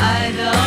I love